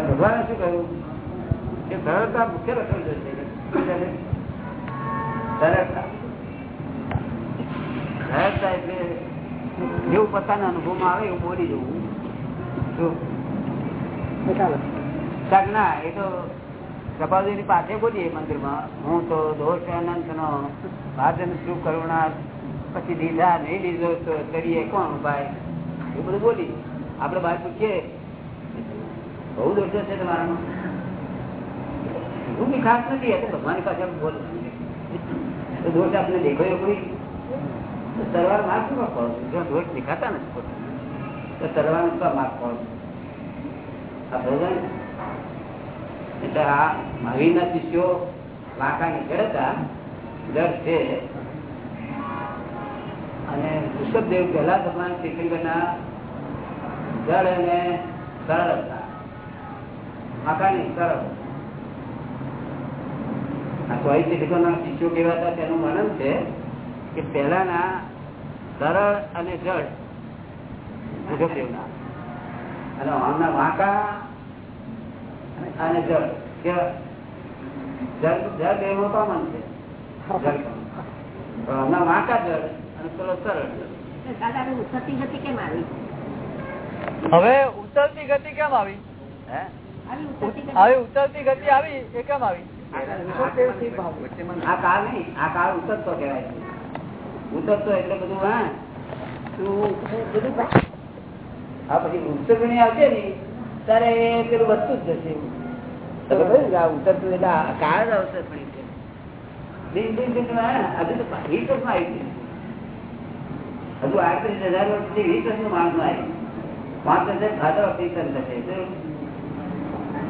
ભગવાને શું કહ્યું? કે સરળતા મુખ્ય લક્ષણ છે. સરળતા સરળતા એટલે જેવું પોતાના અનુભવમાં આવે એવું બોલી જવું. ના, એ તો કપાલજી પાસે બોલીએ મંદિરમાં. હું તો દોષ, અનંત નો ભાજન, શું કરુણા, પછી દીધા, નહીં લીધો તો કરીએ કોણ ભાઈ એ બધું બોલી આપડે બહાર પૂછીએ બહુ દોષો છે તમારામાં. હું બી ખાસ નથી, એ તો ભગવાન પાસે બોલ. દોષ આપને દેખાયો કોઈ? તરવાર માર્ગ શું કહો જો દોષ દેખાતા નથી તો તરવાર કહો આ ભગવાન એટલે આ મહાવીરના શિષ્યો વાંકાની જડતા જડ છે. અને ઋષભદેવ પહેલા ભગવાન શ્રીકૃષ્ણના જળ અને સરળ હતા. વાંકાની સરળ આ સ્વાઈ શ્રીકૃષ્ણના શિષ્યો કહેવાતા તેનું મનન છે કે પહેલાના સરળ અને જળ અને આમના વાંકા અને જળ જળ જળ બે નો કોમન છે. હમણાં વાંકા જળ અને પેલો સરળ હવે ઉતરતી ગતિ કેમ આવી? હવે ઉતરતી ગતિ આવી એ કેમ આવી? આ કાળ નહીં આ કાળ ઉતરતો એટલે બધું હા? તું હા પછી ઉત્તરગણી આવશે ને ત્યારે એ પેલું વધતું જ જશે. ઉતરતું એટલે કાળ જ આવશે પણ છે દિન દિન દિન હજુ તો વીસ વર્ષમાં આવી હજુ આડત્રીસ હજાર વર્ષથી વીસ વર્ષનું માણસ આવી પાંચ હજાર ફાધર ઓફ ટીચર થશે.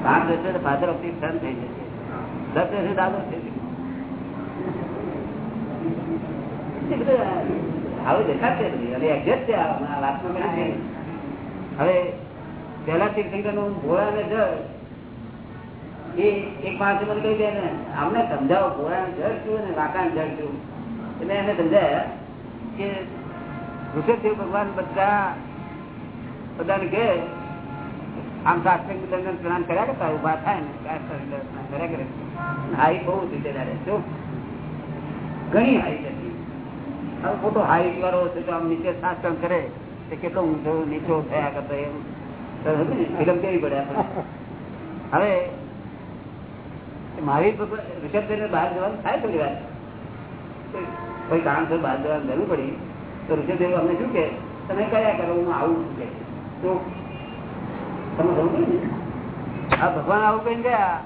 પાંચ હજાર ફાધર ઓફ થઈ જશે. દસ વર્ષે દાદો થઈ જશે આવું દેખાશે અને એક્ઝેક્ટ છે. નું જળ એ એક માણસે મને કહી દે ને અમને સમજાવો ભોળા જળ કયું ને વાંકા જળ શું? એટલે એને સમજાય કે ઋષભદેવ ભગવાન બધા બધાને કે આમ શાસ્ત્રી દર્શન સ્નાન કર્યા કરતા ઊભા થાય ને દર્શન કર્યા કરે. હાઈ બહુ હતી ત્યારે શું ઘણી હાઈ હતી. હવે ખોટો હાઈ વાળો છે તો આમ નીચે શાસ્ત્ર કરે, તો કેટલો ઊંચો, નીચો થયા કરતો એમ. ફિલ્મ કેવી પડે હવે મારી ઋષભદેવ બહાર જવાનું થાય થોડી વાર. કોઈ કારણસર બહાર જવાનું જરૂર પડી. તો ઋષભદેવ અમને શું કે, તમે કયા કરો, હું આવું છું કે. આ ભગવાન આવું કઈ ગયા.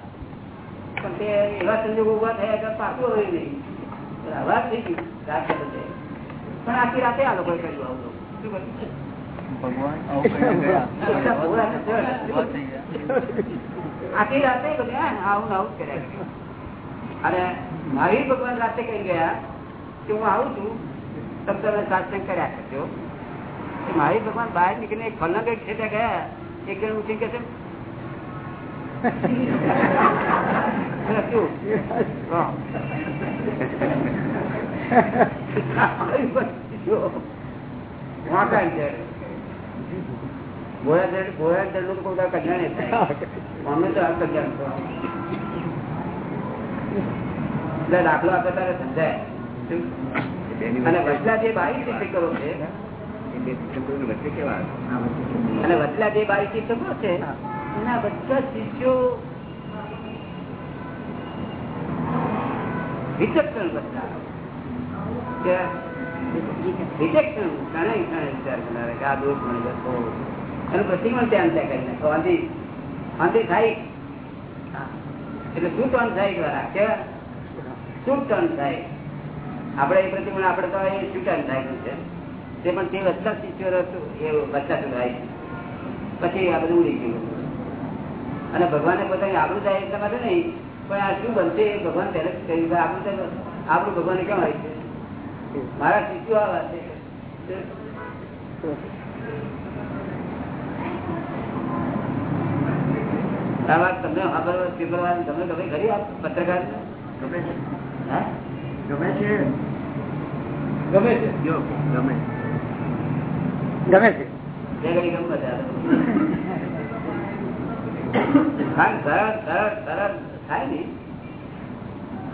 પણ તે એવા સંજોગો ઊભા થયા કે પાકું હોય નહીં. અવાજ થઈ ગયું રાત બધે. પણ આખી રાતે આ લોકોએ કર્યું આવું કર્યું? આખી રાતે આવું આવું કર્યા અને મારી ભગવાન રાતે કઈ ગયા કે હું આવું છું. તમે તમે સાત્સંગ કર્યા કરજો. મારી ભગવાન બહાર નીકળીને એક ફલંગ એક છે ગયા. એક જણ ઉઠી કે છે? દાખલો આપે તારે સમજાય. અને વચલા જે બાવીસ કરો છે અને વચલા જે બારી શિક્ષકો છે? એના બધા શિષ્યો વિચક્ષણ બધા વિચક્ષણ ઘણા ઘણા વિચાર કરનારા કે આ દોષ મળી જતો એનું પ્રતિમણ ધ્યાન ત્યાં આંધી આંધી થાય. એટલે શું ટર્ન થાય દ્વારા કેવા શું ટર્ન થાય? આપણે એ પ્રતિમા આપણે તો એ શું ટર્ન થાય છે. તે પણ તે વચ્ચા શિષ્યો એ વચ્ચા છે. પછી આ બધું ઉડી ગયું. અને ભગવાને પોતાની આબરૂ થાય એટલા માટે નહીં પણ આ શું બનશે એ ભગવાન પહેલે કહ્યું આપણું આપણું ભગવાન કેમ આવી છે? મારા શિષ્યો આવા છે. આ વાત તમને વાપરવા સ્વીકારવાની તમે ગમે ખરી આપ પત્રકાર? ગમે છે. હા? ગમે છે? ગમે છે? ગમે. છે ગમે છે.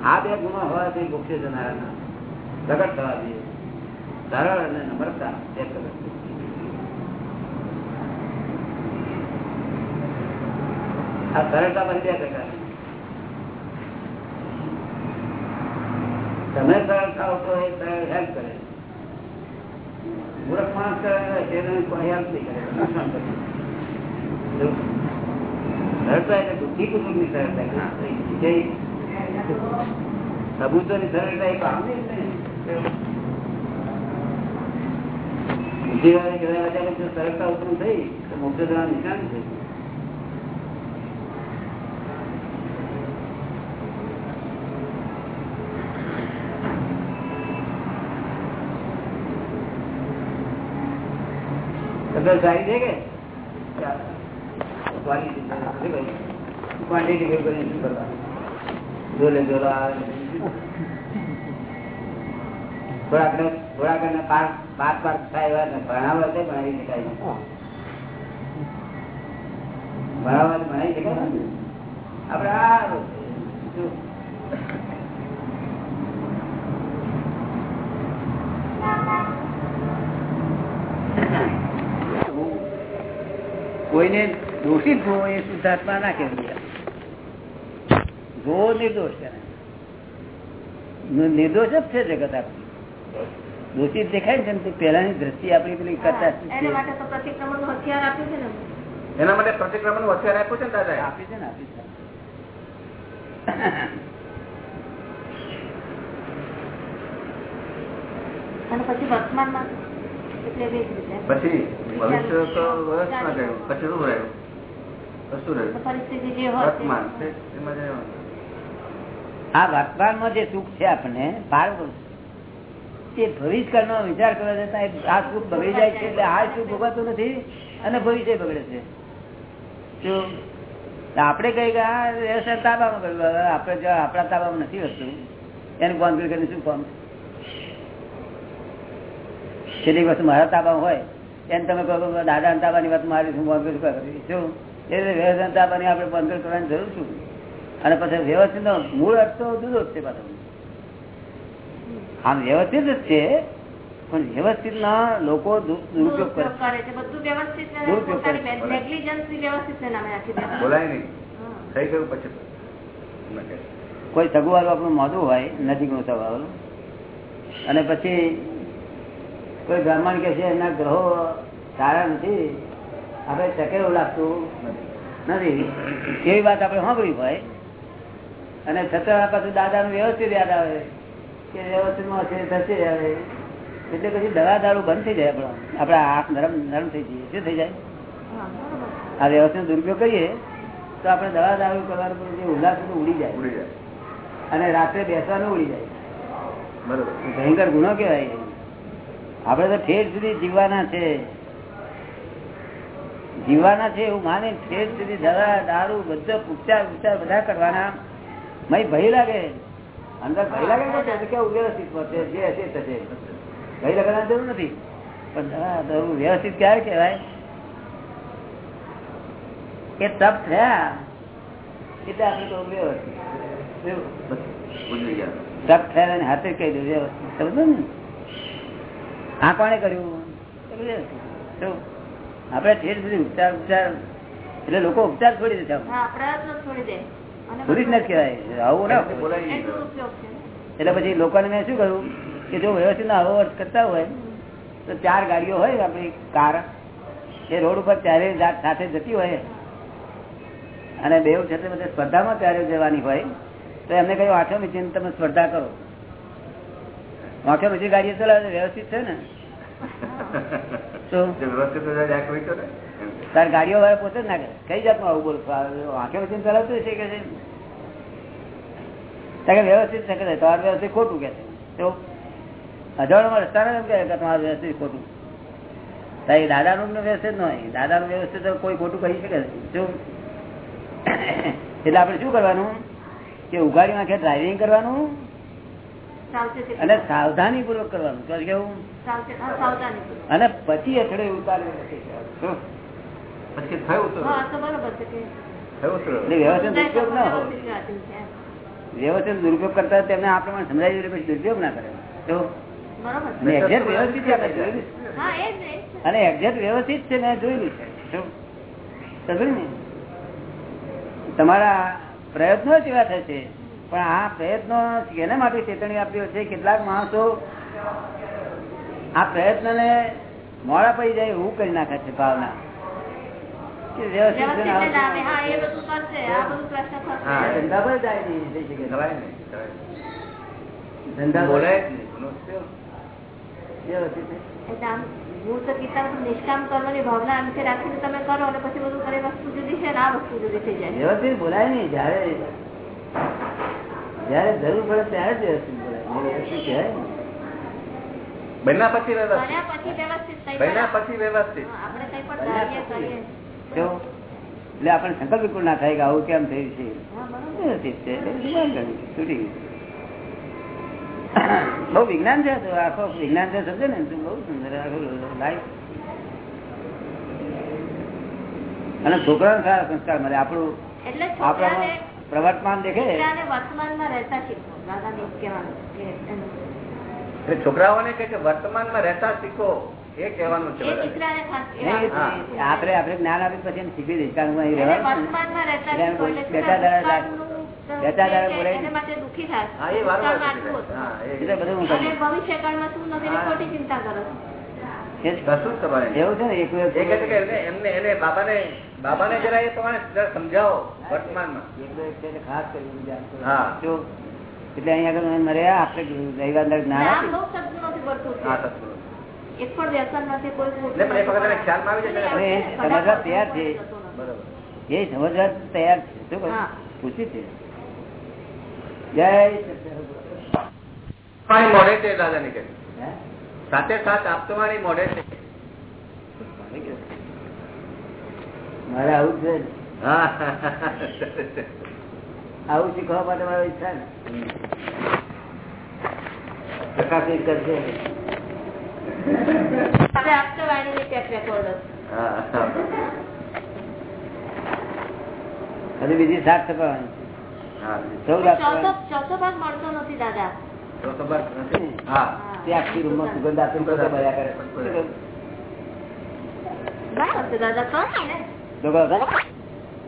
આ બે ગુણો હોવાથી મુખ્ય જનારાના પ્રગટ થવા જોઈએ સરળ અને નમ્રતા એ પ્રગટ આ સરળતા પણ બે પ્રકાર. તમે સરળ થાવ તો એ સરળ હેલ્પ કરે મૂર્ખ માણસ કોઈ હેલ્પ સરળતા ઉત્પન્ન થઈ તો મોક્ષ જવા નિશાન છે. તબિયત સારી છે કે? થાય ને ભણાવવા છે, ભણાવી શકાય ભણાવવા ભણાવી શકાય ને. આપણે આ શું? કોઈને દોષિત જોવો એ શુદ્ધાત્મા ના કહેવાય જોવો નિર્દોષ કરે નિર્દોષ જ છે જગત આપણું. દોષિત દેખાય છે ને પેલાની દ્રષ્ટિ આપણી પેલી કરતા એના માટે પ્રતિક્રમણનું હથિયાર આપ્યું છે ને. એના માટે પ્રતિક્રમણનું હથિયાર આપ્યું છે ને દાદા આપી છે ને આપી છે. અને પછી વર્તમાનમાં? પછી ભવિષ્ય તો વર્ષમાં ગયું. પછી શું રહ્યું? કશું રહ્યું? તે- વર્તમાન. જે આ વર્તમાનમાં જે સુખ છે આપણને પાર તે ભવિષ્યકાળ નો વિચાર કરવા જતા આ સુખ બગડી જાય છે એટલે આ સુખ ભોગવતું નથી અને ભવિષ્ય બગડે છે. તો આપણે કઈ કે આ વ્યવસાય તાબામાં કર્યું. હવે આપણે આપણા તાબામાં નથી વસ્તુ એનું કોન્ફિડ કરીને શું કામ? કેટલીક વસ્તુ મારા તાબા હોય એને તમે કહો કે દાદા તાબાની વાત મારી શું બંધ કરવી શું? એટલે વ્યવસ્થા તાબાની આપણે બંધ કરવાની જરૂર શું? અને પછી વ્યવસ્થિત મૂળ અર્થ તો જુદો જ છે પાછો. આમ વ્યવસ્થિત જ છે પણ વ્યવસ્થિત ના લોકો દુરુપયોગ કરે. છે. બધું વ્યવસ્થિત દુરુપયોગ કરે. પોતાની negligence થી વ્યવસ્થિત ને નામે રાખી દે બોલાય નહીં. થઈ ગયું પછી. કોઈ સગવાળું આપણું મોઢું હોય નજીકનું સગવાળું અને પછી કોઈ બ્રાહ્મણ કે છે એના ગ્રહો સારા નથી. આપણે ચકે એવું લાગતું નથી. એવી વાત આપણે સાંભળી હોય. અને છતાં પાછું દાદાનું વ્યવસ્થિત યાદ આવે. કે વ્યવસ્થિતમાં છે થશે હવે. એટલે પછી દવા દારૂ બંધ થઈ જાય આપણો. આપણા હાથ નરમ નરમ થઈ જઈએ. શું થઈ જાય? હા, આ વ્યવસ્થિત દુરુપયોગ કરીએ તો આપણે દવા દારૂ કરવાનું જે ઉલ્લાસ ઉડી જાય. ઉડી જાય. અને રાત્રે બેસવાનું ઉડી જાય. બરોબર. ભયંકર ગુનો કેવાય આપડે તો ઠેર સુધી જીવવાના છે. જીવવાના છે એવું માને ઠેર સુધી દવા દારૂ બધો ઉપચાર ઉપચાર બધા કરવાના. મય ભય લાગે. અંદર ભય લાગે કે કેવું વ્યવસ્થિત પડશે જે હશે થશે ભય લગાડવાની જરૂર નથી. પણ દવા દારૂ વ્યવસ્થિત ક્યારે કહેવાય? કે તપ થયા. એટલે આપણે તો વ્યવસ્થિત. તપ થયા હાથે કહી દઉં વ્યવસ્થિત. સમજો ને? આ કોણે કર્યું? આપડે આપણે ઠેર સુધી ઉપચાર ઉપચાર. એટલે લોકો ઉપચાર છોડી દે છોડી દે. અને છોડી જ નથી કહેવાય. આવું ના એટલે પછી લોકોને મેં શું કહ્યું? કે જો વ્યવસ્થિત આવો અર્થ કરતા હોય તો ચાર ગાડીઓ હોય આપણી કાર એ રોડ ઉપર ત્યારે સાથે જતી હોય અને બે છે સ્પર્ધામાં ત્યારે જવાની હોય તો એમને કહ્યું આંખો મીચીને તમે સ્પર્ધા કરો. આંખો બધી ગાડીઓ ચલાવે વ્યવસ્થિત છે ને. તાર ગાડીઓ વાળા પોતે જ નાખે. કઈ જાતનું આવું બોલ? આંખે બધી ચલાવતું છે કે છે? વ્યવસ્થિત છે કે તમારું વ્યવસ્થિત ખોટું કે છે? તો અજાણમાં રસ્તા એમ કે તમારું વ્યવસ્થિત ખોટું. તારી દાદાનું ને વ્યવસ્થિત ન હોય. દાદાનું વ્યવસ્થિત કોઈ ખોટું કહી શકે. શું એટલે આપણે શું કરવાનું? કે ઉઘાડી નાખે ડ્રાઇવિંગ કરવાનું અને સાવધાની પૂર્વક કરવાનું. કેવું સાવચેત હા, સાવધાની અને પછી અથડે ઉતારે પછી થયું તો હા તો બરોબર છે કે ઉતરો. એટલે વ્યવસ્થિત દુરુપયોગ ના હોય. વ્યવસ્થિત વાંચ્યું છે. વ્યવસ્થિત દુરુપયોગ કરતા તેમને આ પ્રમાણે સમજાવી દે પછી દુરુપયોગ ના કરે. તો અને એક્ઝેક્ટ વ્યવસ્થિત છે. મેં જોયેલું છે. શું? ને? તમારા પ્રયત્નો જ એવા થશે પણ આ પ્રયત્નો કેને માટે ચેતવણી આપ્યો છે? કેટલાક માણસો આ પ્રયત્ન ને મોડા પડી જાય એવું કરી નાખે છે ભાવના. નિષ્કામ કરવાની ભાવના આમ છે રાખીને તમે કરો અને પછી બધું કરે વસ્તુ જુદી છે આ વસ્તુ જુદી થઈ જાય. વ્યવસ્થિત બોલાય નહીં જયારે જયારે જરૂર પડે ત્યારે જ વ્યવસ્થિત બોલાય બન્યા પછી વ્યવસ્થિત. બન્યા પછી વ્યવસ્થિત પણ આપણે પણ એટલે આપણને સંકલ્પ બિલકુલ ના થાય કે આવું કેમ થયું છે? હા વ્યવસ્થિત છે છૂટી બહુ વિજ્ઞાન છે તો આખો વિજ્ઞાન છે સમજે ને? તું બહુ સુંદર આખું લાઈફ અને છોકરાને સારા સંસ્કાર મળે આપણું છોકરાને પ્રવર્તમાન દેખે? છોકરાઓને કે વર્તમાનમાં રહેતા શીખો. એ કહેવાનું છે આપણે આપણે જ્ઞાન આપી પછી એને દઈશ. કારણ કે અહીં એને રહેવાનું છે. ને. વર્તમાનમાં એટલે હા શીખે. હા, બધું હું અને કરું શું નથી ખોટી ચિંતા કરો એવું છે ને એક એમને એને બાબાને બાબાને જરા એ પ્રમાણે સમજાવો વર્તમાનમાં. ખાસ કરી હા. એટલે અહીંયા આગળ મળ્યા આપણે રવિવાર ના તૈયાર છે. બરોબર. એ સમજવા તૈયાર છે. પૂછ્યું છે. જય સત્યનારાયણ. પાણી મોઢે છે સાથે સાથ આપતવાણી મોડે છે. મારે આવું છે. આવું શીખવા માટે મારો ઈચ્છા ને પ્રકાશિત કરશે. આપતા બીજી સાત છપાવાની ચૌદ ચોથો ભાગ મળતો નથી દાદા. ખબર નથી હા. તે આખી રૂમમાં સુગંધ આપીને ભર્યા કરે.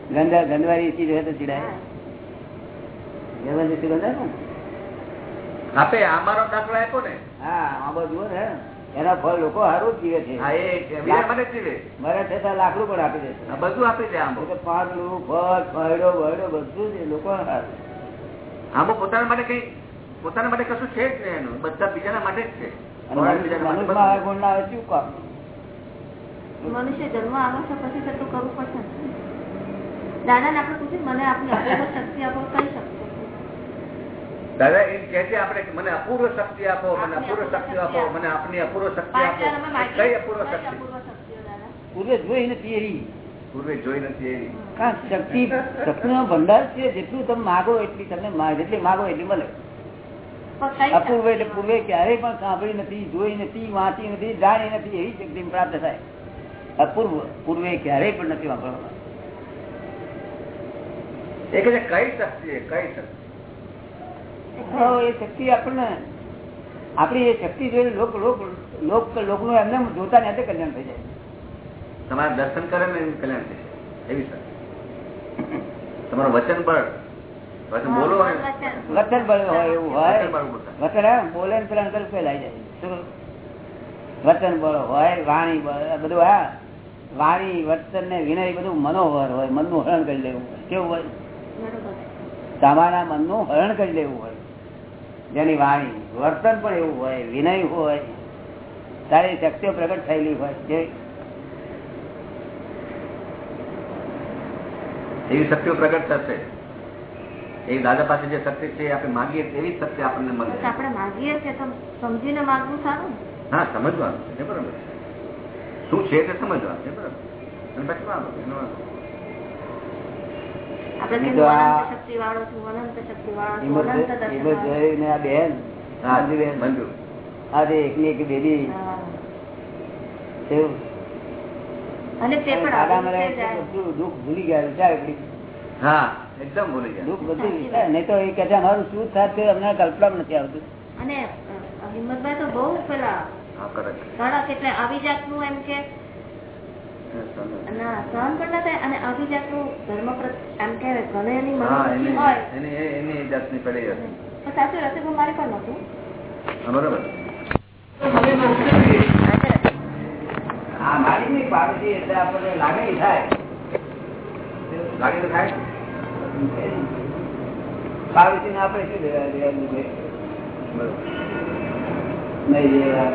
ગંદા ગંદવાળી ચીજ હોય તો ચીડાય. વ્યવસ્થિત સુગંધ આપે અમારો દાખલો આપ્યો ને? હા આંબો જુઓ ને. એના ફળ લોકો હારું જ જીવે છે. મરે છતાં લાકડું પણ આપી દે આ બધું આપી દે આંબો. પાંદડું ફળ ફળો બધું જ એ લોકો હારું. આંબો પોતાના માટે કઈ પોતાના માટે કશું છે જ નહીં એનું. બધા બીજાના માટે જ છે. ના મનુષ્ય જન્મ આવે છે પછી તો કરવું પડશે ને. દાદાને આપણે પૂછ્યું મને આપની અપૂર્વ શક્તિ આપો કઈ શકશો દાદા એમ કે છે આપણે મને અપૂર્વ શક્તિ આપો મને અપૂર્વ શક્તિ આપો મને આપની અપૂર્વ શક્તિ આપો. કઈ અપૂર્વ શક્તિ? દાદા? પૂર્વે જોઈ નથી એવી પૂર્વે જોઈ નથી એવી શક્તિ શક્તિ નો ભંડાર છે? જેટલું તમે માગો એટલી તમને જેટલી માગો એટલી મળે. અપૂર્વ એટલે પૂર્વે ક્યારેય પણ સાંભળી નથી જોઈ નથી વાંચી નથી જાણી નથી એવી શક્તિ પ્રાપ્ત થાય. અપૂર્વ પૂર્વે ક્યારેય પણ નથી વાપરવામાં એ કે કઈ શક્તિ કઈ શક્તિ? એ શક્તિ આપણને આપણી એ શક્તિ જોઈને લોક લોક લોક લોકનું એમને જોતા ને કલ્યાણ થઈ જાય. તમારા દર્શન કરે ને એનું કલ્યાણ જાય. એવી શક્તિ. તમારું વચન બળ વચન બોલો હા, ને વચન. વચન બળ હોય એવું હોય. હા, બોલે પેલા અંતર ફેલાઈ જાય. શું? વચન બળ હોય વાણી બળ બધું હા. વાણી વર્તન ને વિનય બધું મનોહર હોય મનનું હરણ કરી લેવું હોય. કેવું હોય? તમારા મનનું હરણ કરી લેવું હોય. જેની વાણી વર્તન પણ એવું હોય વિનય હોય. તારી શક્તિઓ પ્રગટ થયેલી હોય. જે એવી શક્તિઓ પ્રગટ થશે. એ દાદા પાસે જે સત્ય છે આપણે માગીએ તેવી સત્ય આપણને મળે આપણે માગીએ છીએ સમજીને માગવું સારું? હા સમજવાનું છે બરાબર શું છે તે સમજવાનું છે બરાબર અને પછી દુઃખ ભૂલી ગયા વિચાર હા. એકદમ ભૂલી ગયા. દુઃખ બધું. નહીં તો એ કે છે અમારું શું થાત તે અમને કલ્પના નથી આવતું. અને હિંમતભાઈ તો બહુ પેલા કડક એટલે આવી જાતનું એમ કે. ના સહન કરતા થાય. લાગે તો થાય પાડોશી ને આપણે શું લેવા નહીં લેવા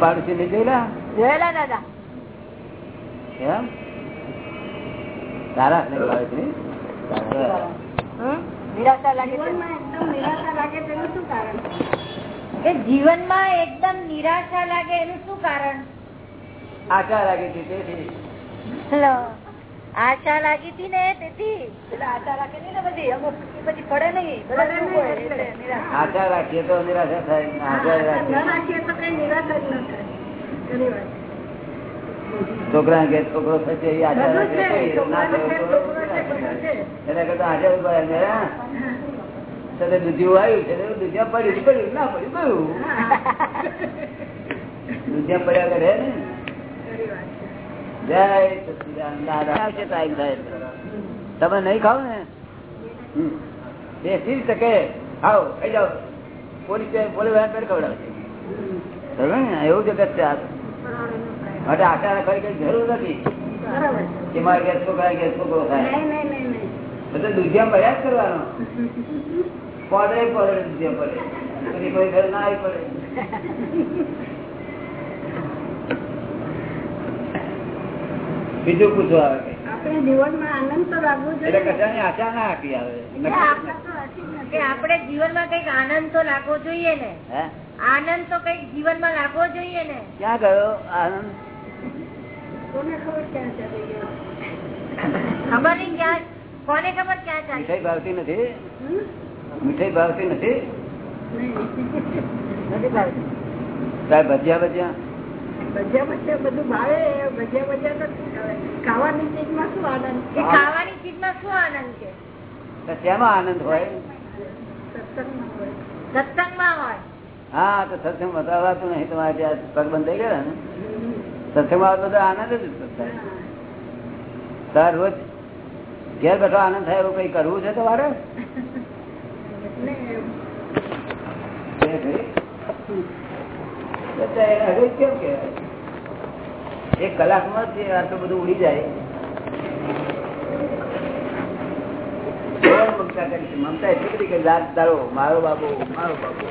પાડોશી દાદા. એમ? સારા પાડોશી જીવનમાં એકદમ નિરાશા લાગે એનું શું કારણ? આશા લાગે છે તેથી. આશા લાગી હતી ને તેથી? આશા રાખે ને બધી? અમુક પછી પડે નહીં. નિરાશા. આશા રાખીએ તો નિરાશા થાય આશા રાખીએ. છોકરા કે છોકરો થશે એ આશા રાખે તો ના થયો તો. એના કરતા આશા ઊભા રહે. મેરા, તને દૂધિયું આવ્યું છે તો દૂધિયા પડ્યું પડ્યું ના પડ્યું કયું દૂધિયા પડ્યા કરે ને? તમે નહીં ખાવ ને? બેસી શકે ખાઓ ખાઈ જાઓ. પોલીસ પોલીસ ખવડાવશે ને? એવું જગત છે. માટે આશા રાખવાની કઈ જરૂર નથી. કે મારે ઘેર છોકરા ગેસ થાય. બધું દુધિયા પડ્યા જ કરવાનો. પડે પડે દુધિયા પડે. કોઈ ઘર ના આવી પડે. બીજું પૂછવા આવે આપણે જીવનમાં આનંદ તો લાગવો એટલે કશાની આશા ના આપી આવે. આપણે જીવનમાં કંઈક આનંદ તો લાગવો જોઈએ ને. આનંદ તો કંઈક જીવનમાં લાગવો જોઈએ ને. ક્યાં ગયો આનંદ? કોને ખબર ક્યાં ચાલી ગયો? ખબર નહીં ક્યાં કોને ખબર ક્યાં ચાલી મીઠાઈ ભાવતી નથી? મીઠાઈ ભાવતી નથી? ભજીયા ભજીયા? ભજીયા ભજીયા બધું ભાવે ભજીયા ભજીયા તો ખાવે. ખાવાની ચીજમાં શું આનંદ એ ખાવાની ચીજમાં શું આનંદ છે? શેમાં આનંદ હોય? સત્સંગમાં હોય. હા તો સત્સંગ બતાવાતું નહીં. તમારે ત્યાં પગ બંધ થઈ ગયા ને? સત્સંગમાં બધો આનંદ જ થાય. તાર રોજ ઘેર બેઠો આનંદ થાય એવું કઈ કરવું છે તમારે? કેમ કહેવાય? એક કલાકમાં જ આટલું બધું ઉડી જાય. મમતા કરી? મમતા એટલી બધી કે રાત દાડો મારો બાબુ મારો બાબુ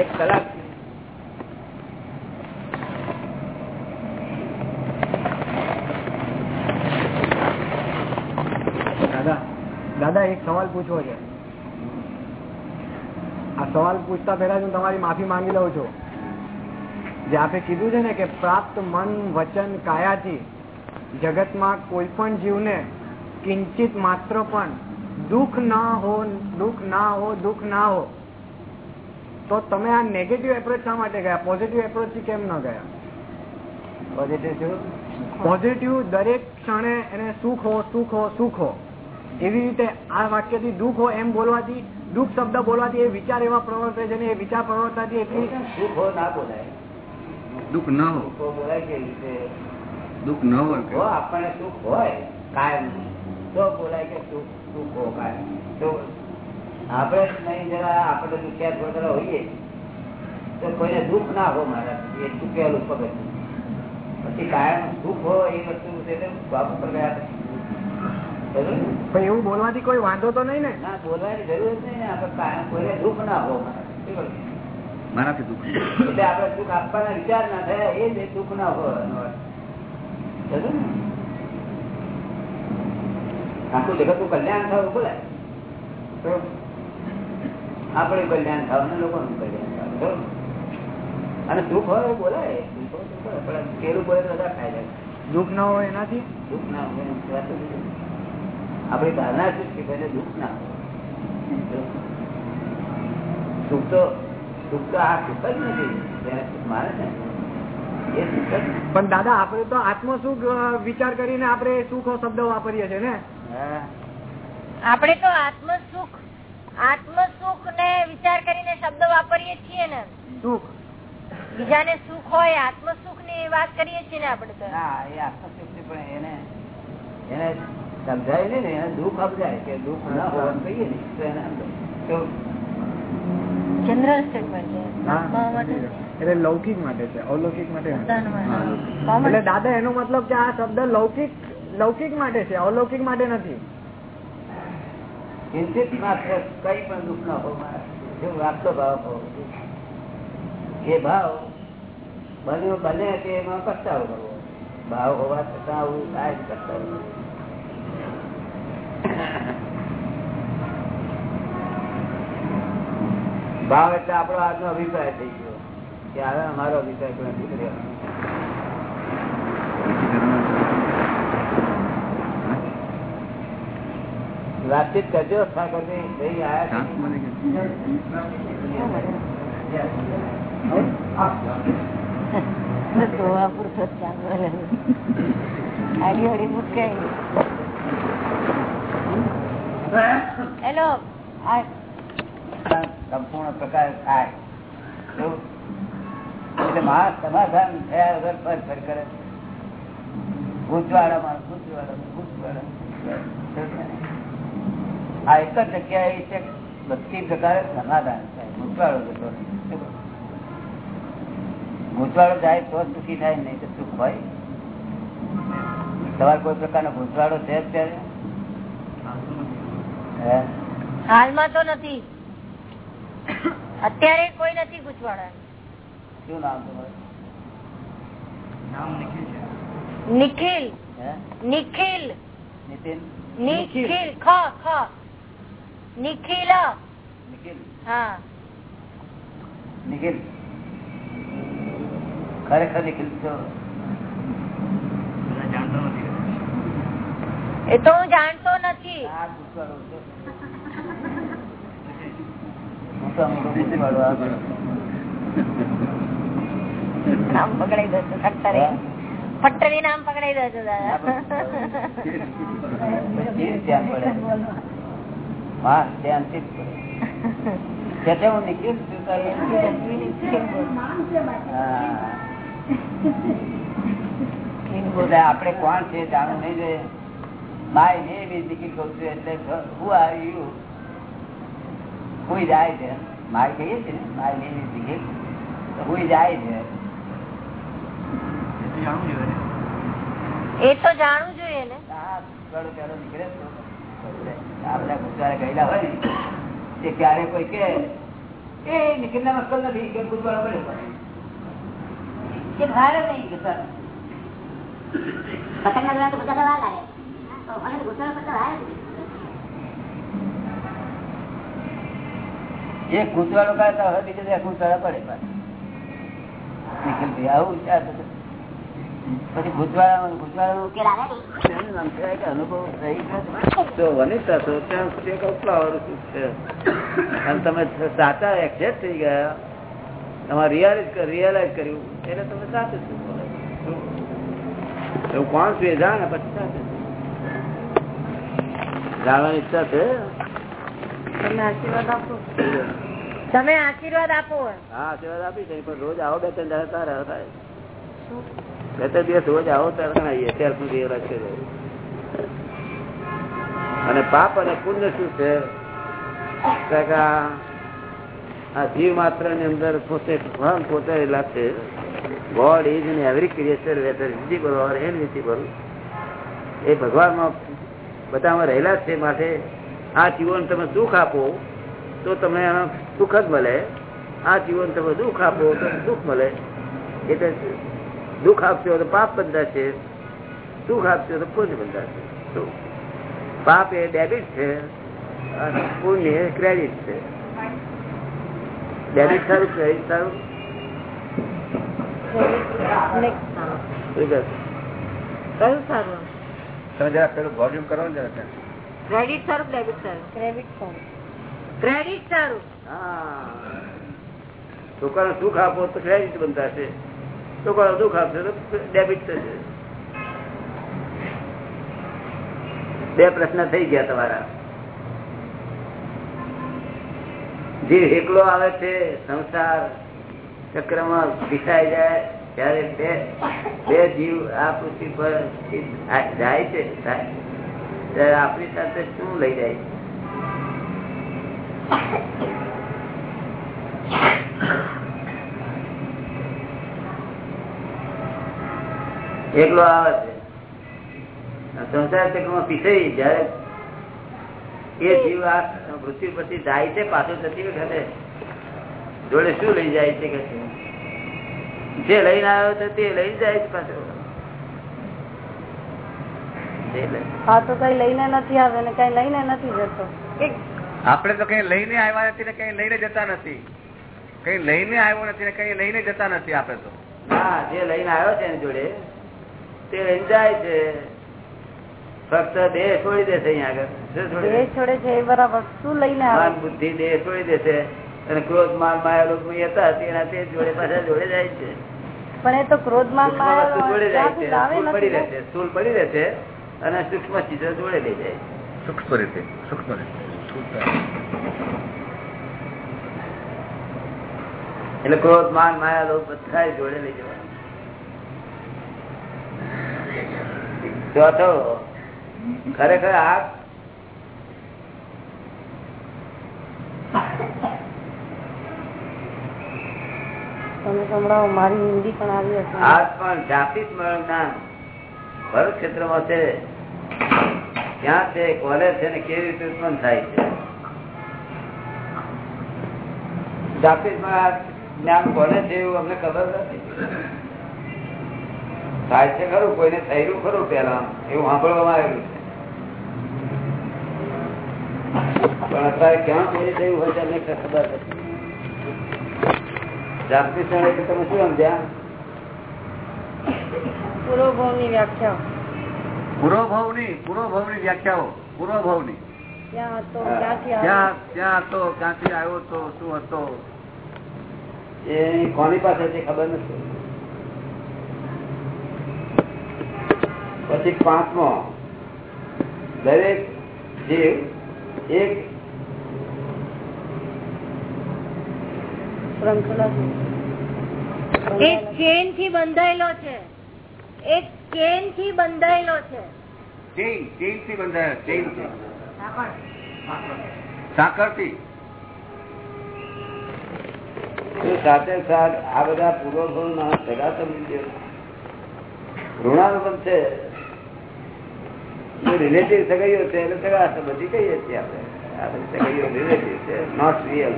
એક કલાક. દાદા દાદા, એક સવાલ પૂછવો છે. આ સવાલ પૂછતા પહેલા હું તમારી માફી માંગી લઉં છું. જે આપે કીધું છે ને કે પ્રાપ્ત મન વચન કાયાથી જગતમાં કોઈ પણ જીવને કિંચિત માત્ર પણ દુઃખ ના હો દુઃખ ના હો દુઃખ ના હો તો તમે આ નેગેટિવ એપ્રોચ શા માટે ગયા? પોઝિટિવ એપ્રોચથી કેમ ન ગયા? પોઝિટિવ પોઝિટિવ દરેક ક્ષણે એને સુખ હો સુખ હો સુખ હો. એવી રીતે આ વાક્યથી દુઃખ હો એમ બોલવાથી દુઃખ શબ્દ બોલવાથી એ વિચાર એવા પ્રવર્તે છે ને એ વિચાર પ્રવર્તાથી એટલી સુખ હો ના બોલાય. દુઃખ ન હોય. દુઃખ ન હોય આપણને સુખ હોય કાયમ. તો બોલાય કે સુખ સુખ હો કાયમ. તો આપણે નહીં જરા આપણે દુખ્યા થોડા હોઈએ. તો કોઈને દુઃખ ના હો મારા એ ચૂકેલું પગત પછી કાયમ સુખ હો એ વસ્તુ બાપુ પર ગયા? પણ એવું બોલવાથી કોઈ વાંધો તો નહીં ને? ના બોલવાની જરૂર જ નહીં ને. આપણે કાયમ કોઈને દુઃખ ના હો મારા? મારાથી દુઃખ એટલે આપણે દુઃખ આપવાના વિચાર ના થયા એ જ દુઃખ ના હોય? આખું જગતનું કલ્યાણ થયું બોલે આપણે કલ્યાણ થવાનું લોકોનું કલ્યાણ થવાનું અને દુઃખ હોય બોલાય પેલું બોલે બધા ખાઈ જાય દુઃખ ના હોય એનાથી? દુઃખ ના હોય. આપણી ધારણા શું છે દુઃખ ના હોય. સુખ તો સુખ તો આ સુખ જ નથી. સુખ ને. સુખ. પણ દાદા આપડે તો આત્મ સુખ વિચાર કરીને આપડે સુખ શબ્દ વાપરીએ છીએ ને? આપડે તો આત્મ સુખ આત્મ સુખ ને વિચાર કરીને શબ્દ વાપરીએ છીએ ને. સુખ. બીજાને સુખ હોય આત્મ સુખની વાત કરીએ છીએ ને આપડે તો. ના એ આત્મસુખની પણ એને એને સમજાય ને એને દુઃખ સમજાય કે દુઃખ ના હોવાનું કહીએ ને તો એને જનરલ સ્ટેટમેન્ટ છે હા. આત્મા માટે નહીં. એટલે લૌકિક માટે છે અલૌકિક માટે નથી. બધાને માટે. Common. એટલે દાદા એનો મતલબ કે આ શબ્દ લૌકિક લૌકિક માટે છે અલૌકિક માટે નથી કિંચિત માત્ર કઈ પણ દુઃખ ના હોય જો આપતો ભાવ જોઈએ. એ ભાવ બન્યો બને કે એમાં પસ્તાવો કરવો ભાવ હોવા છતાં આવું કાંઈ પસ્તાવો ભાવ એટલે આપણો આજનો અભિપ્રાય થઈ ગયો કે હવે અમારો અભિપ્રાય કોઈ નથી કર્યો વાતચીત કરજો ઠાકોરજી ભાઈ આયા છે. ધોવા પૂરતો જ ચાંદલો લેવો. આડી અડી મુકાય. હેલો આ સંપૂર્ણ પ્રકાર થાય. એટલે મહા સમાધાન થયા વગર પર ફર કરે ભૂતવાળા માણસ ભૂતવાળા ભૂતવાળા આ એક જ જગ્યાએ છે બધી પ્રકારે સમાધાન થાય. ભૂતવાળો જતો ભૂતવાળો જાય તો સુખી થાય નહીં તો સુખ હોય. તમારે કોઈ પ્રકારનો ભૂતવાળો છે અત્યારે? હાલમાં તો નથી. અત્યારે કોઈ નથી ગુજવાડા શું નામ તમારું? નિખિલ હે? નિખિલ. નીતિન? નિખિલ. ખ ખ. નિખિલ. નિખિલ? હા. નિખિલ? ખરેખર નિખિલ છો? એ તો હું જાણતો નથી આ ગુસ્સાળો છો. હું તો અમુક ગુસ્સાળો આ બધો. નામ પકડાઈ દો ફટ્ટરી ફટ્ટરી નામ પકડાઈ દો દાદા. ધ્યાન પડે? હા ધ્યાનથી જ પડે. કે છે હું નિખિલ છું તો એ હા. એટલે આપણે કોણ છે જાણવું નહીં માય ને બી નિખિલ કઉ છું એટલે હું આવ્યું? કોઈ જાય છે. માર કહીએ છીએ ને માર ને બી નિખિલ તો કોઈ જાય છે. એ તો જાણવું જોઈએ ને. આ નીકળે આ બધા ગુસ્સાળા ગયેલા હોય ને તે ક્યારે કોઈ કે એ નિખિલ ના મસ્કલ નથી કે ગુસ્સાળો પડે કે ભારે નહીં પડે પાછા. નિખિલ ભાઈ આવું છે આ બધું. પછી ગુજવાળા ગુજવાળાનું એનું નામ કહેવાય કે અનુભવ રહી ગયો. તો વનિતા છો ત્યાં સુધી એક ઉપલાવાળું સુખ છે અને તમે સાચા એક્ઝેક્ટ થઈ ગયા તમારે રિયાલાઇઝ રિયલાઇઝ કર્યું એટલે તમે સાચું સુખ બોલે એવું કોણ છું એ જાણે, પછી સાચું સુખ. જાણવાની ઈચ્છા છે તમે આશીર્વાદ આપો. તમે આશીર્વાદ આપો. હા આશીર્વાદ આપી છે પણ રોજ આવો બે ત્રણ દાડા તારા થાય. બે ત્રણ દિવસ રોજ આવો ત્યારે ત્યાર સુધી એ અને પાપ અને પુણ્ય શું છે? આ આ જીવ માત્રની અંદર પોતે ભણ પોતે લાગશે. God is in every creature whether visible or invisible એ ભગવાનમાં બધામાં રહેલા છે માટે આ જીવન તમે દુઃખ આપો તો તમને એનો સુખ જ મળે. આ જીવન તમે દુઃખ આપો તો સુખ મળે. એટલે દુઃખ આપશો તો પાપ બંધાશે. સુખ આપશો તો પુણ્ય બંધાશે? પાપ એ ડેબિટ છે અને પુણ્ય એ ક્રેડિટ છે. ડેબિટ સારું ક્રેડિટ સારું? તમે જરા પેલું વોલ્યુમ કરો ને જરા ત્યાં. ક્રેડિટ સારું ડેબિટ સારું ક્રેડિટ સારું ક્રેડિટ સારું હા. છોકરાને સુખ આપો તો ક્રેડિટ બંધાશે કોઈ દુઃખ આપશે તો ડેબિટ થશે. બે પ્રશ્ન થઈ ગયા તમારા. જે એકલો આવે છે સંસાર ચક્રમાં ભીસાઈ જાય ત્યારે બે બે જીવ આ પૃથ્વી પર જાય છે ત્યારે આપણી સાથે શું લઈ જાય? એકલો આવે છે. સંસાર ચક્રમાં પીસાઈ જયારે એ જીવ આ પૃથ્વી પરથી જાય છે, પાછો જતી વખતે જોડે શું લઈ જાય છે કે જે લઈને આવ્યો છે તે લઈ જાય છે પાછો. હા તો કઈ લઈને નથી આવે ને કઈ લઈને નથી જતો. આપણે તો કઈ લઈને આવ્યા નથી ને કઈ લઈને જતા નથી. કઈ લઈને આવ્યો નથી ને કઈ લઈને જતા નથી આપડે તો. હા જે લઈને આવ્યો છે એની જોડે તે લઈને જાય છે. ફક્ત દેહ છોડી દેશે અહીંયા આગળ. દેહ છોડે છે એ બરાબર. શું લઈને આવે? બુદ્ધિ દેહ છોડી દેશે. અને ક્રોધ માલ માયા લોકો હતા તેના તે જોડે પાછા જોડે જાય છે. પણ એ તો ક્રોધ માલ વસ્તુ જોડે જાય છે. પડી રહેશે સ્થૂળ પડી રહેશે. અને સૂક્ષ્મ ચીજો જોડે લઈ જાય. સૂક્ષ્મ રીતે સૂક્ષ્મ રીતે. એટલે ક્રોધ માન માયા લોક બધા જોડે લઈ જવાનું. ચોથો ખરેખર આ તમે સંભળાવો મારી હિન્દી પણ આવી હશે. આજ પણ જાતિ સ્મરણ જ્ઞાન. ભરત ક્ષેત્રમાં છે, ક્યાં છે કોલે છે ને કેવી રીતે ઉત્પન્ન થાય છે? જાતિ જ્ઞાન કોને છે એવું અમને ખબર નથી. થાય છે ખરું, કોઈને થયેલું ખરું પેલા એવું સાંભળવામાં આવેલું છે. પણ અત્યારે ક્યાં કોઈ થયું હોય અમને ખબર નથી. જાગૃતિ તમે શું સમજ્યા? પૂર્વભાવની વ્યાખ્યા પૂર્વભાવની પૂર્વભાવની વ્યાખ્યાઓ પૂર્વભાવ ક્યાં હતો ક્યાંથી આવ્યો. ક્યાં ક્યાં હતો ક્યાંથી આવ્યો હતો શું હતો? એ કોની પાસે છે ખબર નથી. પછી પાંચમો. દરેક જીવ એક શ્રૃંખલા એક ચેનથી બંધાયેલો છે. એક ચેનથી બંધાયેલો છે. ચેન ચેનથી બંધાયેલો ચેન સાકરથી સાથે સાથ આ બધા પૂર્વભો ના સગા સમજી ઋણાનુબંધ છે. રિલેટિવ સગાઈઓ છે એટલે સગા બધી કહીએ છીએ આપણે. આ બધી સગાઈઓ રિલેટિવ છે નોટ રિયલ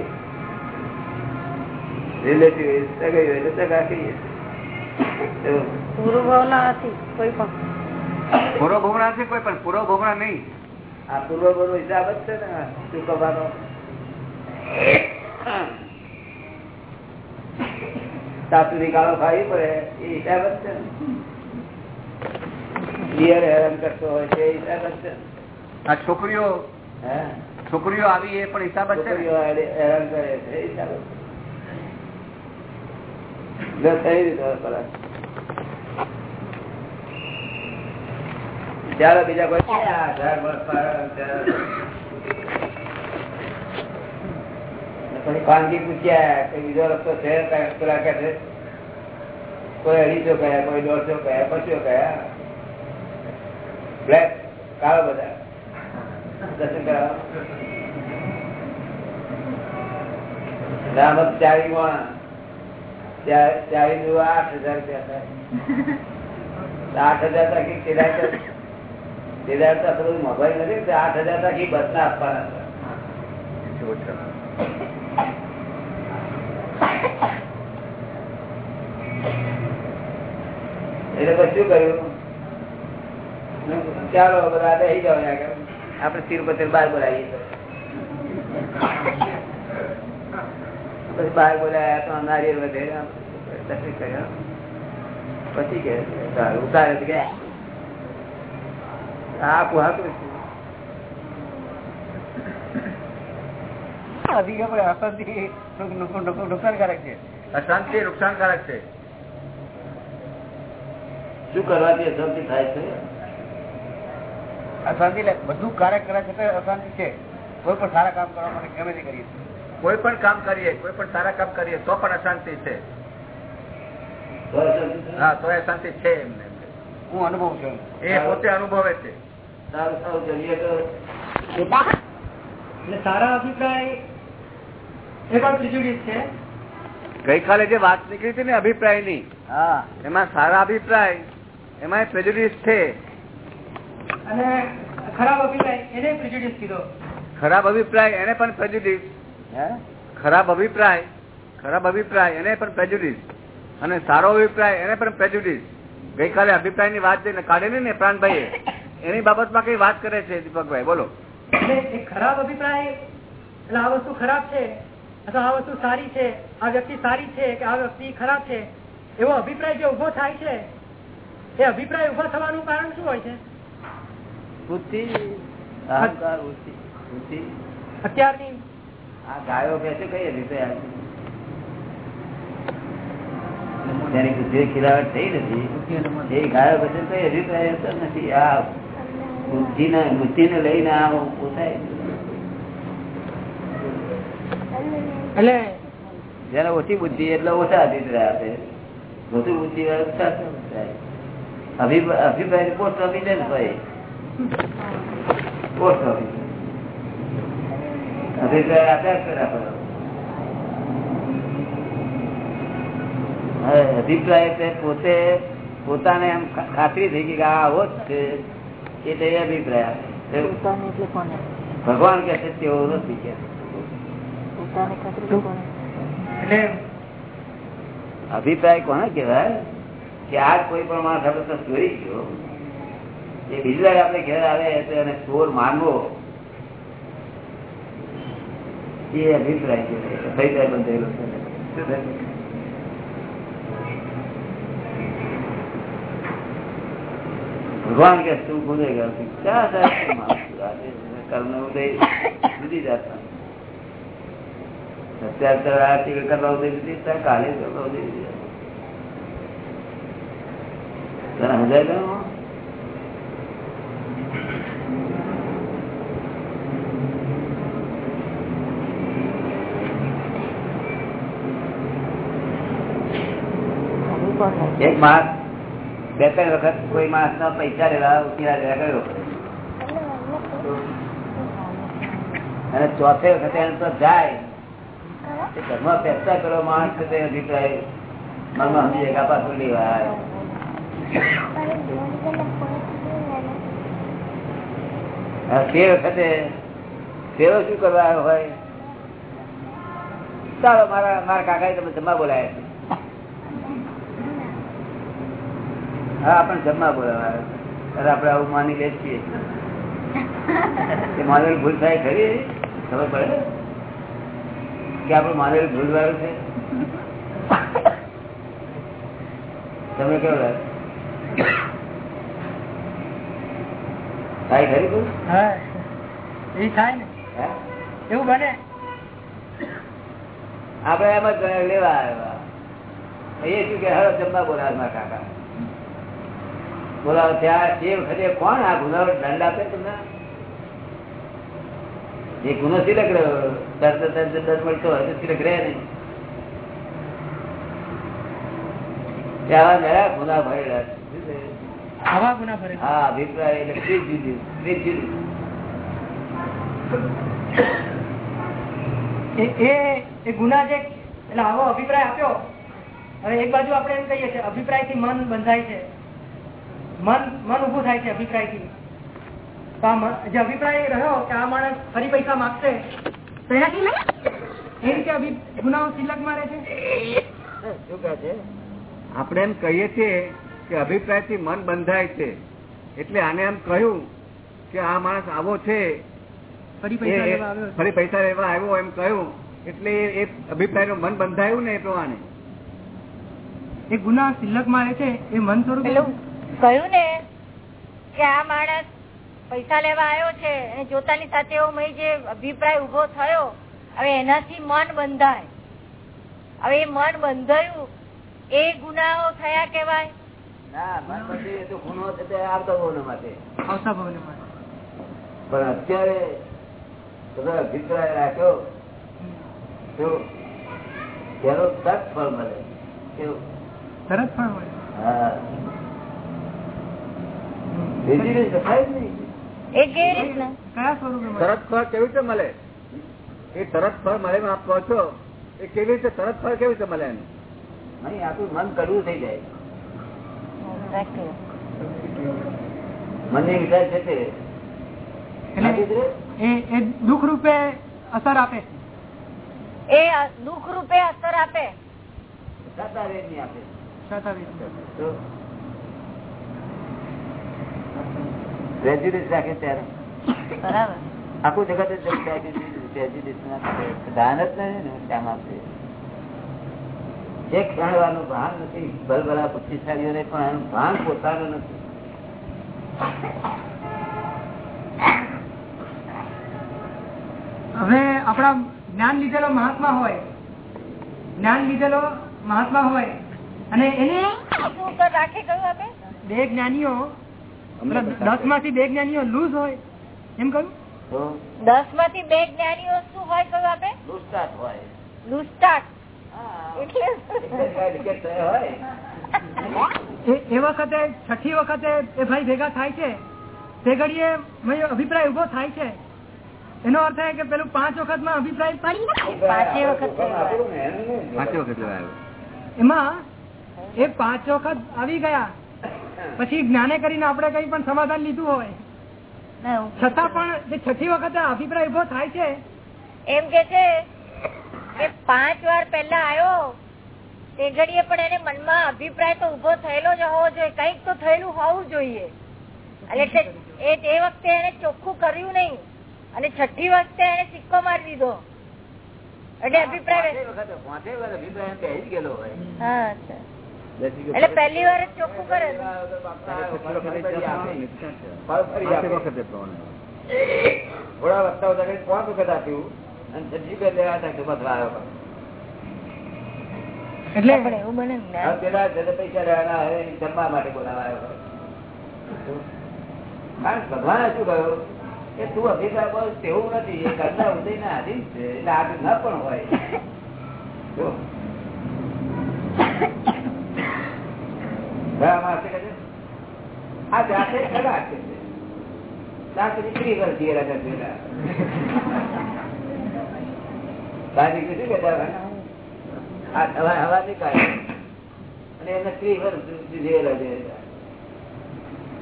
રિલેટિવ સગાઈઓ એટલે સગા કહીએ છીએ. તો પૂર્વભાવ હતી કોઈ પણ. પૂર્વ ભોગણા છે કોઈ પણ? પૂર્વ ભોગણા નહીં. આ પૂર્વ નો હિસાબ જ છે ને ચૂકવવાનો સાસુની ગાળો ખાવી પડે એ હિસાબ જ છે ને. હેરાન કરતો હોય છે એ હિસાબ જ છે આ છોકરીઓ હે? છોકરીઓ આવી એ પણ હિસાબ જ છે હેરાન કરે છે એ હિસાબ જ છે. લે, કઈ રીતે હોય પેલા? ચાલો બીજા કોઈ ખાનગી પૂછ્યા કે બીજો રસ્તો છે? પેલા કે છે? કોઈ અઢીસો કયા કોઈ દોઢસો કયા બસો કયા બ્લેક, કાળો બધા દર્શન કરાવો. રામત ચારી માં ચારી નું આઠ હજાર રૂપિયા થાય. આઠ હજાર તાકી તેદાર તેદાર તો જાઓ આપણે તિરુપતિ બાર બોલાવીએ. પછી બાર બોલાયા, તો નારિયેલ વધે પછી કે, સારું, ઉતારે ગયા નુકસાનકારક છે. અશાંતિ નુકસાનકારક છે. શું કરવાથી અશાંતિ થાય છે? અશાંતિ બધું કાર્ય કર્યા છતાં અશાંતિ છે. કોઈ પણ સારા કામ કરવા માટે ગમે તે કરીએ. કોઈ પણ કામ કરીએ કોઈ પણ સારા કામ કરીએ તો પણ અશાંતિ છે? હા તો અશાંતિ છે એમને. હું અનુભવ છું એ પોતે અનુભવે છે. ગઈકાલે જે વાત નીકળી હતી ને અભિપ્રાયની એમાં સારા અભિપ્રાય એમાં પ્રેજુડિસ છે. અને ખરાબ અભિપ્રાય એને પ્રિજુડિસ કીધો. ખરાબ અભિપ્રાય એને પણ પ્રેજુડિસ ખરાબ અભિપ્રાય ખરાબ અભિપ્રાય એને પણ પ્રેજુડિસ અને સારો અભિપ્રાય એને પણ પ્રેજુડિસ ગઈકાલે અભિપ્રાયની વાત જઈને કાઢેલી ને પ્રાણભાઈ એની બાબતમાં કઈ વાત કરે છે દીપકભાઈ? બોલો. ખરાબ અભિપ્રાય એટલે આ વસ્તુ ખરાબ છે અથવા આ વસ્તુ સારી છે આ વ્યક્તિ સારી છે કે આ વ્યક્તિ ખરાબ છે એવો અભિપ્રાય જે ઊભો થાય છે એ અભિપ્રાય ઊભો થવાનું કારણ શું હોય છે? બુદ્ધિ અહંકાર બુદ્ધિ. બુદ્ધિ. અત્યારની આ ગાયો બેસે કઈ રીતે તેની બુદ્ધિ ખીલાવટ થઈ નથી. એ ગાયો બેસે કઈ અભિપ્રાય નથી. આ બુદ્ધિ ને બુદ્ધિ ને લઈને આ એટલે જેને ઓછી બુદ્ધિ એટલે ઓછા અભિપ્રાય આપે વધુ બુદ્ધિ વાળા ઓછા અભિપ્રાય અભિપ્રાય અભિપ્રાય પોસ્ટ ઓફિસ ને ભાઈ પોસ્ટ ઓફિસ અભિપ્રાય આપ્યા કર્યા કરો અભિપ્રાય પોતે પોતાને એમ ખાતરી થઈ ગઈ કે આ આવો જ છે. એ તે અભિપ્રાય ભગવાન કે છે તેઓ નથી કે. અભિપ્રાય કોને કેવાય કે આ કોઈ પણ માણસ આપણે જોઈ ચોરી ગયો. એ બીજી વાર આપણે ઘેર આવે તો એને ચોર માનવો એ અભિપ્રાય કહેવાય. અભિપ્રાય બંધાયેલો છે શું થાય? ભગવાન કે તું ગુનેગાર છું. ક્યાં જાય છે માણસ? આજે કર્મ ઉદય જુદી જાતના અત્યારે તો આ ટીવી કરવા ઉદય જુદી ત્યાં કાલે કરવા ઉદય જુદી તને સમજાય છે ને? એક માણસ બે ત્રણ વખત કોઈ માણસ ના પૈસા લેવા ઉકેલા ગયો. અને ચોથે વખતે એમ તો જાય. ઘરમાં પેસા કરો, માણસ તે અભિપ્રાય મનમાં સમજી કે પાછું લેવા તે વખતે તેઓ શું કરવા આવ્યો હોય? ચાલો, મારા મારા કાકા તમે જમવા બોલાયા છે. હા આપણે જમવા બોલાવે. અરે આપણે આવું માની લે છીએ. કે માનવેલ ભૂલ થાય ખરી? ખબર પડે? કે આપણું માનેલ ભૂલ વાળું છે? તમે કેવું થાય ખરી ભૂલ? હા એ થાય ને? એવું બને? આપડે એમ જ લેવા આવ્યા. એ શું કે હવે જમવા બોલાવે કાકા. બોલાવો ત્યાં તે વખતે કોણ આ ગુનો દંડ આપે તમને? એ ગુનો સિલક રહ્યો. દંડ મળતો હોય તો સિલક રહે નહીં. ત્યાં મેળા ગુના ભરેલા છે. શું આવા ગુના ભરે હા અભિપ્રાય એટલે ત્રીસ જુદી ત્રીસ જુદી. એ એ- એ ગુના જે એટલે આવો અભિપ્રાય આપ્યો. હવે એક બાજુ આપણે એમ કહીએ છીએ અભિપ્રાયથી મન બંધાય છે. મન મન ઉભું થાય છે અભિપ્રાયથી તો આ મન- જે અભિપ્રાય રહ્યો કે આ માણસ ફરી પૈસા માગશે તો એનાથી એ રીતે ગુનાઓ સિલક મારે છે? શું કહે છે? આપણે એમ કહીએ છીએ કે અભિપ્રાયથી મન બંધાય છે. એટલે આને એમ કહ્યું કે આ માણસ આવો છે. ફરી પૈસા લેવા આવ્યો ફરી પૈસા લેવા આવ્યો એમ કહ્યું. એટલે એ અભિપ્રાયનું મન બંધાયું ને એ પ્રમાણે. એ ગુના સિલક મારે છે એ મન સ્વરૂપ કહ્યું ને કે આ માણસ પૈસા લેવા આવ્યો છે અને જોતાની સાથે એવો મય જે અભિપ્રાય ઊભો થયો હવે એનાથી મન બંધાય. હવે એ મન બંધાયું એ ગુનાઓ થયા કેવાય પણ અત્યારે બધા અભિપ્રાય રાખ્યો તો તેનો તરત ફળ મળે. કેવું? તરત ફળ મળે. હા બીજી રીત થાય જ નહીં એ કેવી રીતના કયા સ્વરૂપે મળે તરત ફળ કેવી રીતે મળે? એ તરત ફળ મળે એમ આપ કહો છો? એ કેવી રીતે તરત ફળ કેવી રીતે મળે એનું અહીં આપણું મન કડવું થઈ જાય. મનની વિચાર છે તે. નાખી એટલે દે. એ એ દુઃખ રૂપે અસર આપે? એ દુઃખ રૂપે અસર આપે. સાતા વેદની આપે છતાં prejudice રાખે ત્યારે. આખું જગત જ prejudice- prejudice ના જ નથી ને શ્યામ આપે એક ક્ષણવાનું ભાન નથી ભલભલા બુદ્ધિશાળીઓને પણ એનું ભાન પોતાનું નથી. હવે આપણા જ્ઞાન લીધેલો મહાત્મા હોય જ્ઞાન લીધેલો મહાત્મા હોય અને એને શું રાખે કયું આપે? બે જ્ઞાનીઓ દસમાંથી બે જ્ઞાનીઓ લૂઝ હોય એમ કહ્યું દસમાંથી બે જ્ઞાનીઓ શું હોય કહ્યું આપે લૂંટાટ હોય. હોય. એ એ વખતે છઠ્ઠી વખતે એ ભાઈ ભેગા થાય છે. તે ઘડીએ અભિપ્રાય ઊભો થાય છે. એનો અર્થ એ કે પેલું પાંચ વખતમાં અભિપ્રાય. પાંચે વખત એમાં એ પાંચ વખત આવી ગયા. પછી જ્ઞાને કરીને આપણે કઈ પણ સમાધાન લીધું હોય. છતાં પણ જે છઠ્ઠી વખતે અભિપ્રાય ઊભો થાય છે એમ કે છે કે પાંચ વાર પહેલા આવ્યો તે ઘડીએ પણ એને મનમાં અભિપ્રાય તો ઊભો થયેલો જ હોવો જોઈએ કંઈક તો થયેલું હોવું જોઈએ. એટલે એ તે વખતે એને ચોખ્ખું કર્યું નહીં અને છઠ્ઠી વખતે એને સિક્કો મારી દીધો. એટલે અભિપ્રાય અભિપ્રાય એટલે પહેલી વાર ચોખ્ખું કરે. થોડા વખત વધારે પાંચ વખત આપ્યું અને છઠ્ઠી વખત લેવા હતા કે આવ્યો એટલે એવું બને ને હવે જ્ઞાન. પેલા જયારે પૈસા લેવાના હોય એ જમવા માટે બોલાવા આવ્યો કારણ ભગવાને શું કહ્યું? કે તું અભિપ્રાય બોલ તેવું નથી. એ કરતા ઉદય ના આધીન છે. એટલે આગળ ન પણ હોય જો. ઘણા માણસે કહે છે,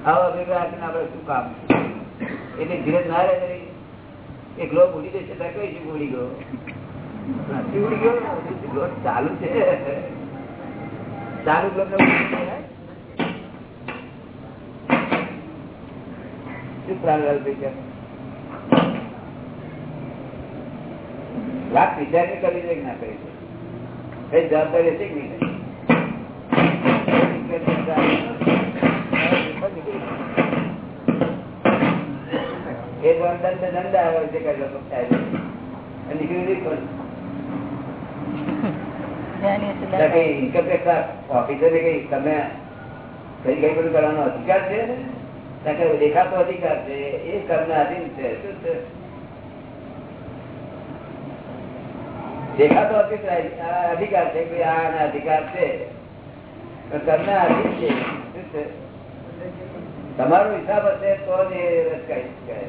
આવો અભિપ્રાય આપીને આપણે શું કામ એટલે ધીરજ ના રહે. એક લોક ઉડી જશે ત્યાં કઈ શું ઉડી ગયો ઉડી ગયો ચાલુ છે ચાલુ લોક શું પ્રાણલાલ ભાઈ કે? વાત વિચાર કરી છે કે ના કરી છે કઈ જવાબદારી છે કે નહીં? એ દંડ દંડ આવે છે કઈ લોકો થાય છે. અને નીકળી પણ. જ્ઞાની હશે ત્યાં કઈ ઇન્કમ ટેક્સ ઓફિસરે કઈ તમે કઈ કઈ બધું કરવાનો અધિકાર છે? કઈ દેખાતો અધિકાર છે એ કર્મ અધીન છે. શું છે દેખાતો અધિકાર છે કે આ અધિકાર છે. કર્મ અધીન છે. શું છે? તમારો હિસાબ હશે તો જ એ રચકાઈ શકાય.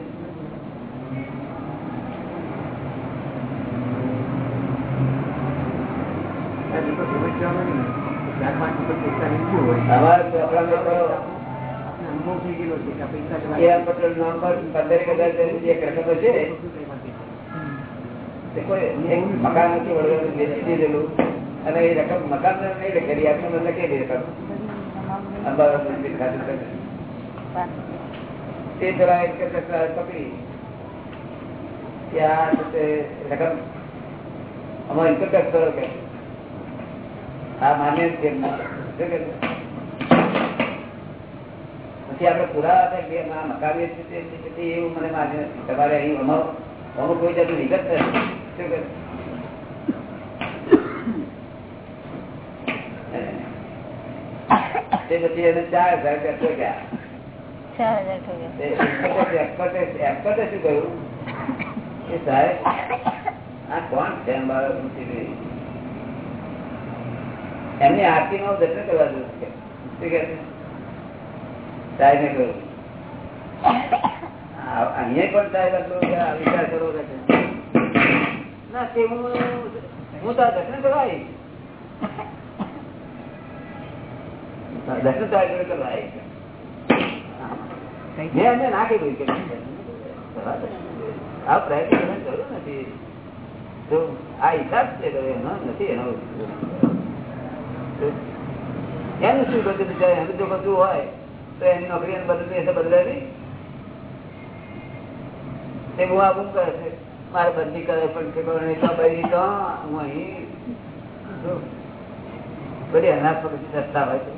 અમારા પટેલ નામ પર પંદર હજાર તે કોઈ એક મકાન નથી વળવાનું વેચી દીધેલું. અને એ રકમ મકાન નહીં લખેલી આપણે મને લખેલી રકમ. અમદાવાદ મંદિર ખાતે તે જરા એક જ પકડી. કે આ રકમ અમારે ઇન્કમ ટેક્સ કરો કે આ માન્ય જ છે કે છે? પછી આપણે પુરાવા હતા કે આ મકાન વેચી છે તે પછી એવું મને માન્ય નથી. તમારે અહીં અમારો અમુક કોઈ જાતની વિગત નથી. તે પછી એને ચાર હજાર કરતો ગયા. ચાર હજાર થયો તે એક્સપર્ટે એક્સપર્ટે એક્સપર્ટે શું કહ્યું? કે સાહેબ આ કોણ છે એમની આરતી માં દર્શન કરવા જવું છે ને કહ્યું અહીંયા પણ સાહેબ આટલું વિચાર કરવો ના, તે હું હું તો દર્શન કરવા દર્શન કે આ પ્રયત્ન જરૂર નથી. તો આ હિસાબ છે એનો નથી, એનો એનું શું બધું બિચારે એનું જો બધું હોય. તો એની નોકરી બદલવી. એટલે તે હું આ કરે છે. મારે બદલી કરે પણ કે હું અહીં બધી અનાજ પકડી સત્તા હોય છે.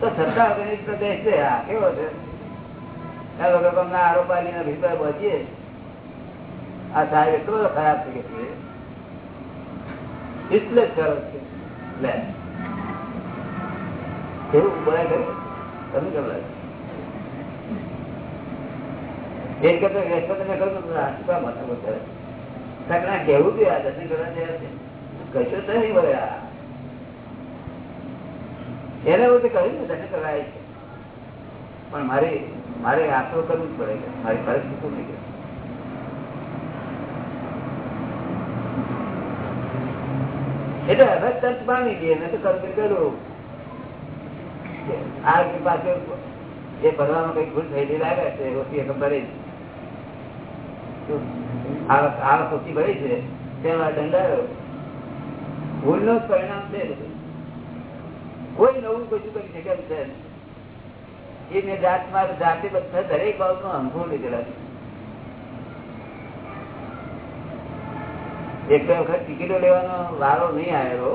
તો સત્તા વગરની પ્રદેશ છે, આ કેવો છે? આ ભીતર બચીએ આ સાહેબ એટલો ખરાબ થઈ ગયો એટલે જ સરસ છે. લે. એવું બોલાય ખરું? નહીં પણ મારે મારે આટલો કરવું જ પડે મારી પરિસ્થિતિ ગઈ. એટલે હવે તંત માની દઈએ નથી કરવું આ પાસે જે ભરવામાં કઈ ભૂલ થયેલી લાગે છે ઓછી રકમ ભરી આ ઓછી ભરી છે. તેમાં દંડાયો. ભૂલનું પરિણામ છે કોઈ નવું કશું કરી શકે છે. એ મેં જાત મારે જાતે બધા દરેક બાબત નો અનુભવ લીધેલા એક વખત ટિકિટો લેવાનો વારો નહીં આવેલો.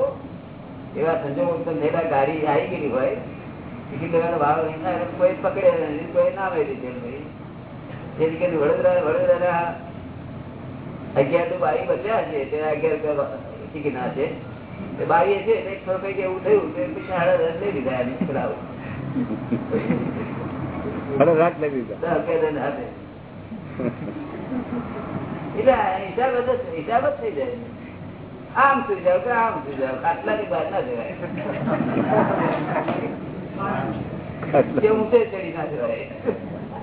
એવા સંજોગો ગાડી આવી ગયેલી હોય. ટિકિટ લેવાનો વારો કોઈ પકડે નહીં કોઈ ના આવી રીતે જે રીતે વડોદરા વડોદરા અગિયાર તો બારી બચ્યા છે તે અગિયાર ટિકિટ ના છે. તે બારી છે તે થોડું કંઈક એવું થયું તે પછી સાડા દસ લઈ લીધા એની પેલા અરે રાત લઈ દીધા દસ અગિયાર દસ હાથે એટલે હિસાબ જ હિસાબ જ થઈ જાય. આમ સુઈ જાવ કે આમ સુઈ જાવ આટલાની બહાર ના જવાય. કે ઊંચે ચડી ના જવાય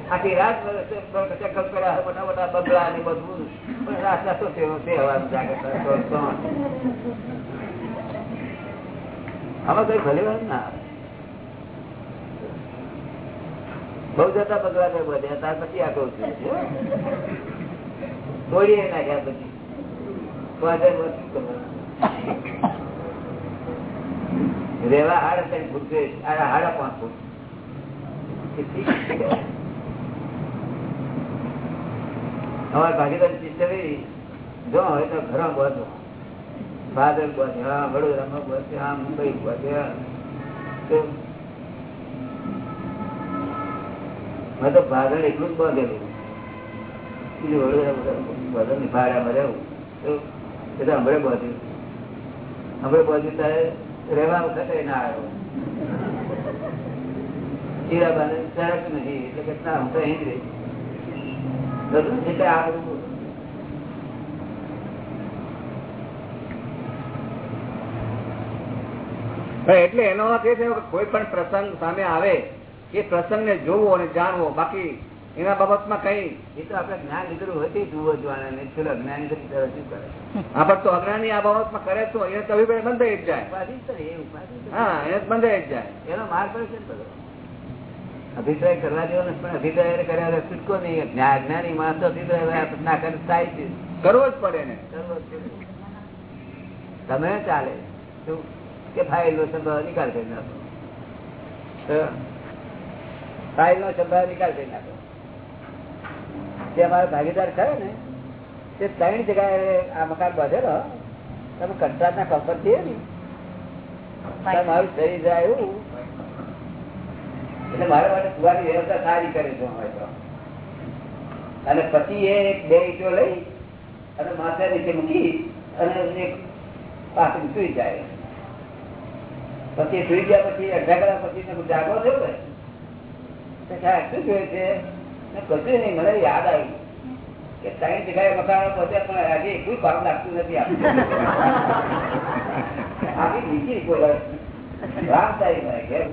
આખી રાત ચક્કર કર્યા મોટા મોટા બંગલા ને બધું પણ રાત ના શું થયું તે હવાનું જાગે તો તો. આમાં કઈ ભલે વાત ના આવે. બહુ જતા બંગલા કઈ બધ્યા ત્યાર પછી આ કહું છું તોડીએ નાખ્યા પછી તો આજે શું કરવાનું રેવા હાડા ત્રણ ફૂટ છે. હાડા પાંચ ફૂટ જો ભાદર મેં એટલું જ બાંધેલું. બીજું વડોદરા બધા નિભાડ્યા રહેવું. તો હમણાં બાંધ્યું હમણાં બાંધ્યું ત્યારે રહેવા વખતે ના આવ્યો. એટલે એનો અર્થ એ થયો કે કોઈ પણ પ્રસંગ સામે આવે, એ પ્રસંગને જોવો અને જાણવો. બાકી એના બાબતમાં કઈ? એ તો આપણે જ્ઞાન લીધેલું હોય તે જુઓ જોવાના પેલો અજ્ઞાની તો શું કરે? આપણ તો અજ્ઞાની આ બાબતમાં કરે તો એ તો અભિપ્રાય બંધાઈ જ જાય. હા એને બંધાઈ જ જાય. એનો માર્ગ પડે છે અભિપ્રાય કરવા જેવો નથી પણ અભિપ્રાય કર્યા છૂટકો નહીં. જ્ઞા- જ્ઞાની માણસ અભિપ્રાય ના કરે થાય છે કરવો જ પડે ને કરવો જ. તમે ચાલે. શું? કે ફાઇલ નો સંભાવ નિકાલ કરી નાખો. ફાઇલ નો સંભાવ નિકાલ કરી નાખો. તે અમારો ભાગીદાર ખરો ને તે ત્રણ જગ્યાએ આ મકાન બાંધેલો તમે કંટ્રાટ ના. કંપર થયે ને મારું શરીર આવ્યું એટલે મારા માટે સુવાની વ્યવસ્થા સારી કરે છે અમારે તો. અને પછી એ એક બે ઈટો લઈ અને માથા નીચે મૂકી અને એક પાછું સુઈ જાય. પછી સુઈ ગયા પછી અડધા કલાક પછી જાગો થયો ને શું જોયે છે? કશું નહીં મને યાદ આવી કે ત્રણ જગ્યાએ મકાનો પહોંચ્યા, પણ આજે કોઈ કામ લાગતું નથી આપણને. બીજી કોઈ રામ સાહેબ ઘેર